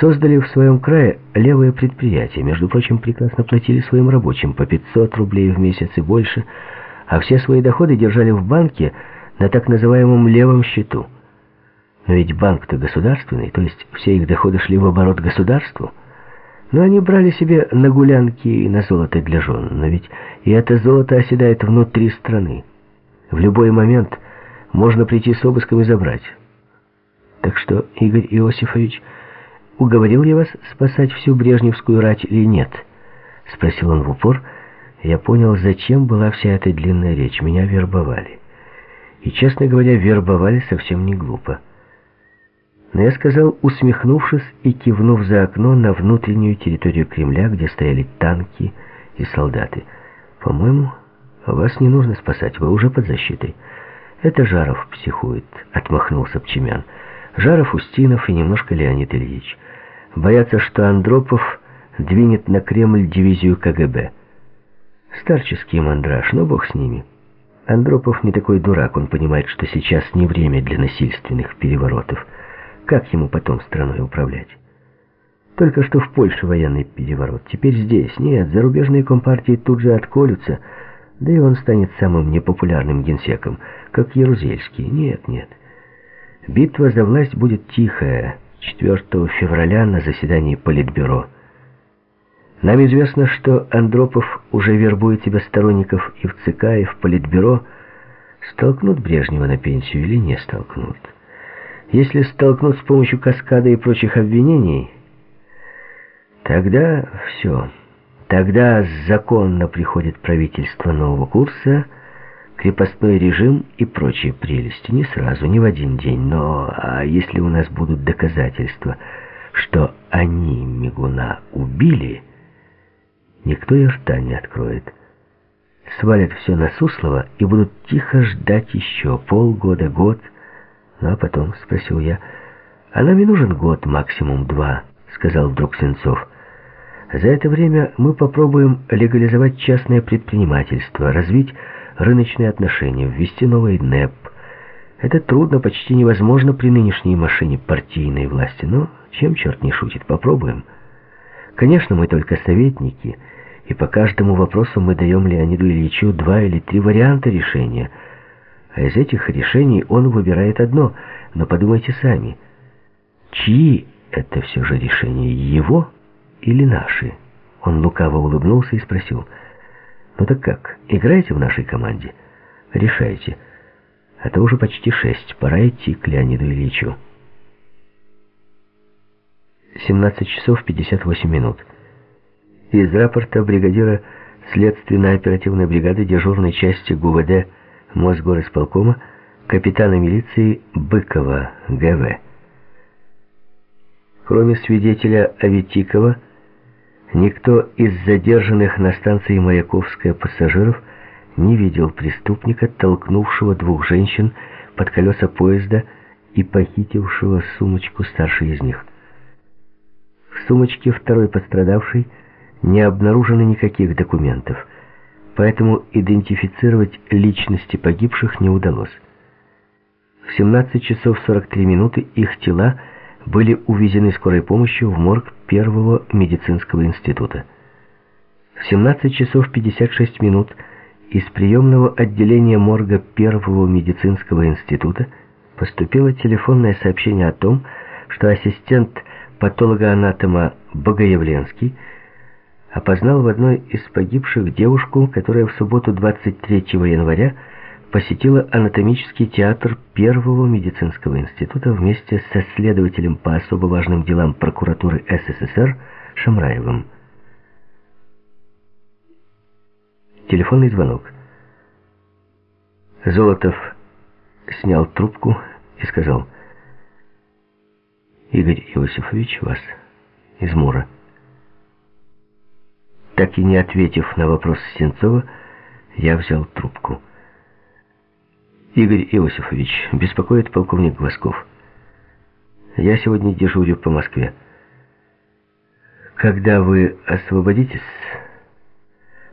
создали в своем крае левое предприятие. Между прочим, прекрасно платили своим рабочим по 500 рублей в месяц и больше, а все свои доходы держали в банке на так называемом левом счету. Но ведь банк-то государственный, то есть все их доходы шли в оборот государству. Но они брали себе на гулянки и на золото для жен. Но ведь и это золото оседает внутри страны. В любой момент можно прийти с обыском и забрать. Так что, Игорь Иосифович, уговорил я вас спасать всю Брежневскую рать или нет? Спросил он в упор. Я понял, зачем была вся эта длинная речь. Меня вербовали. И, честно говоря, вербовали совсем не глупо. Но я сказал, усмехнувшись и кивнув за окно на внутреннюю территорию Кремля, где стояли танки и солдаты. «По-моему, вас не нужно спасать, вы уже под защитой». «Это Жаров психует», — отмахнулся Пчемян. «Жаров, Устинов и немножко Леонид Ильич. Боятся, что Андропов двинет на Кремль дивизию КГБ. Старческий мандраж, но бог с ними». Андропов не такой дурак, он понимает, что сейчас не время для насильственных переворотов. Как ему потом страной управлять? Только что в Польше военный переворот. Теперь здесь. Нет, зарубежные компартии тут же отколются. Да и он станет самым непопулярным генсеком, как Ярузельский. Нет, нет. Битва за власть будет тихая. 4 февраля на заседании Политбюро. Нам известно, что Андропов уже вербует себе сторонников и в ЦК, и в Политбюро. Столкнут Брежнева на пенсию или не столкнут? Если столкнут с помощью каскада и прочих обвинений, тогда все. Тогда законно приходит правительство нового курса, крепостной режим и прочие прелести. Не сразу, не в один день, но а если у нас будут доказательства, что они Мигуна убили, никто и рта не откроет. Свалят все на Суслова и будут тихо ждать еще полгода, год, «Ну а потом?» — спросил я. «А нам и нужен год, максимум два», — сказал вдруг Сенцов. «За это время мы попробуем легализовать частное предпринимательство, развить рыночные отношения, ввести новый НЭП. Это трудно, почти невозможно при нынешней машине партийной власти, но чем черт не шутит, попробуем. Конечно, мы только советники, и по каждому вопросу мы даем Леониду Ильичу два или три варианта решения — а из этих решений он выбирает одно. Но подумайте сами, чьи это все же решения, его или наши? Он лукаво улыбнулся и спросил, «Ну так как, играете в нашей команде?» «Решайте. А то уже почти шесть, пора идти к Леониду Ильичу». 17 часов 58 минут. Из рапорта бригадира следственно-оперативной бригады дежурной части ГУВД Мосгорисполкома капитана милиции Быкова ГВ. Кроме свидетеля Аветикова, никто из задержанных на станции Маяковская пассажиров не видел преступника, толкнувшего двух женщин под колеса поезда и похитившего сумочку старшей из них. В сумочке второй пострадавшей не обнаружено никаких документов – поэтому идентифицировать личности погибших не удалось. В 17 часов 43 минуты их тела были увезены скорой помощью в морг Первого медицинского института. В 17 часов 56 минут из приемного отделения морга Первого медицинского института поступило телефонное сообщение о том, что ассистент патолога-анатома Богоявленский опознал в одной из погибших девушку, которая в субботу 23 января посетила анатомический театр Первого медицинского института вместе со следователем по особо важным делам прокуратуры СССР Шамраевым. Телефонный звонок. Золотов снял трубку и сказал, «Игорь Иосифович, вас из Мура». Так и не ответив на вопрос Сенцова, я взял трубку. «Игорь Иосифович, беспокоит полковник Глазков. Я сегодня дежурю по Москве. Когда вы освободитесь,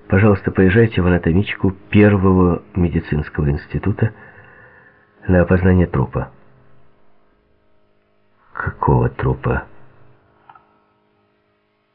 пожалуйста, поезжайте в анатомичку Первого медицинского института на опознание трупа». «Какого трупа?»